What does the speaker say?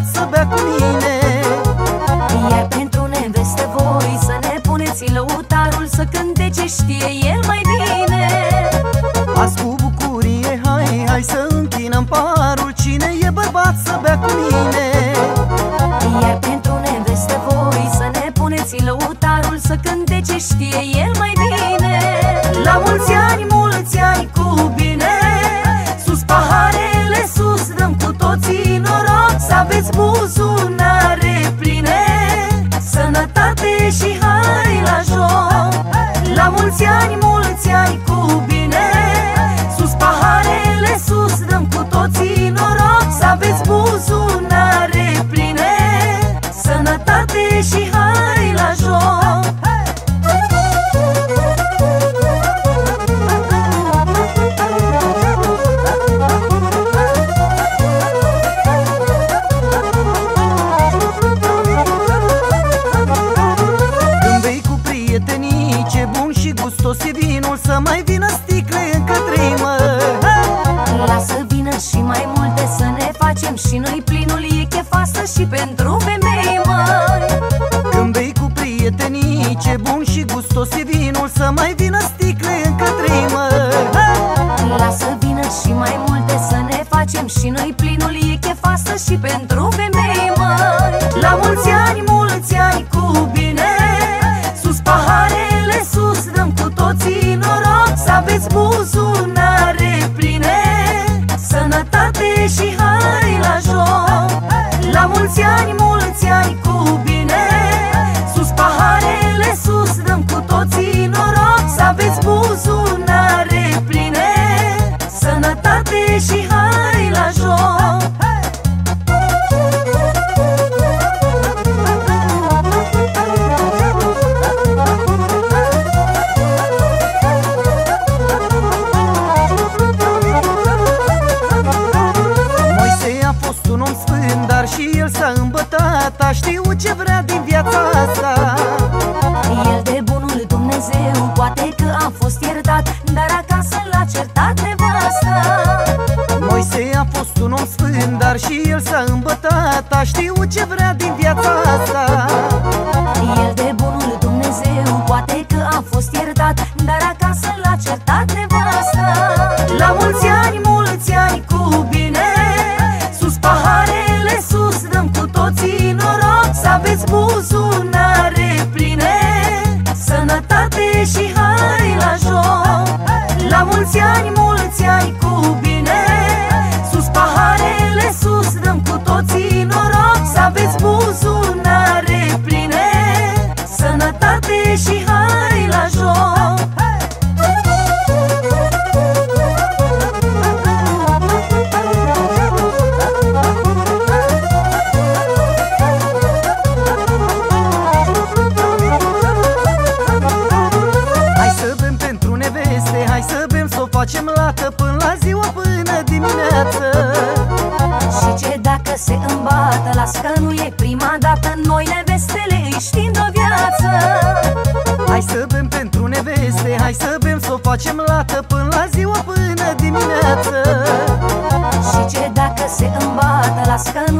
băiat să bea cu mine. Iar pentru neveste voi să ne puneți lăutarul Să cânte ce știe el mai bine. Azi cu bucurie, hai, hai să închinăm parul. Cine e bărbat să bea cu mine? Iar pentru neveste voi să ne puneți lăutarul Să cânte ce știe el mai bine mulți ani, mulți ani cu bine bun și gustos e vinul Să mai vină sticle încă trei, mă. Lasă vină și mai multe să ne facem și noi îmbătat A știut ce vrea din viața asta. El de bunul Dumnezeu poate că a fost iertat Dar acasă l-a certat nevasta. Moise a fost un om sfânt, dar și el s-a îmbătat. A știut ce vrea din viața asta. El de bunul Dumnezeu poate facem lată Până la ziua, până dimineață. Și ce dacă se îmbată? Las că nu e prima dată Noi nevestele îi știm de viață. Hai să bem pentru neveste Hai să bem să o facem lată Până la ziua, până dimineață. Și ce dacă se îmbată? Las că nu